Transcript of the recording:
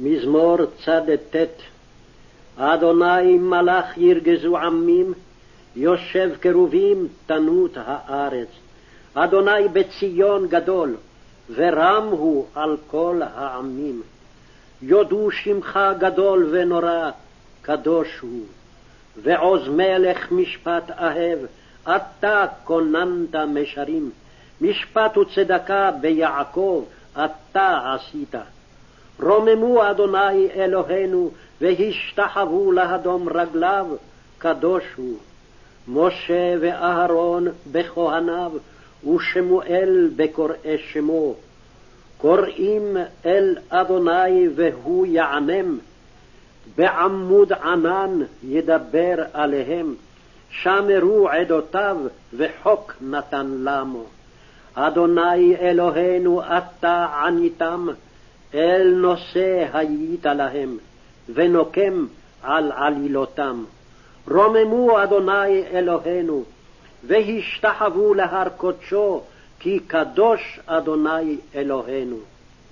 מזמור צ"ט אדוני מלאך ירגזו עמים, יושב קרובים תנות הארץ. אדוני בציון גדול, ורם הוא על כל העמים. יודו שמך גדול ונורא, קדוש הוא. ועוז מלך משפט אהב, אתה כוננת משרים. משפט וצדקה ביעקב אתה עשית. רוממו אדוני אלוהינו, והשתחוו להדום רגליו, קדוש הוא. משה ואהרון בכהניו, ושמואל בקוראי שמו. קוראים אל אדוני והוא יענם, בעמוד ענן ידבר עליהם, שמרו עדותיו וחוק נתן למו. אדוני אלוהינו אתה עניתם, אל נושא היית להם, ונוקם על עלילותם. רוממו אדוני אלוהינו, והשתחוו להר קודשו, כי קדוש אדוני אלוהינו.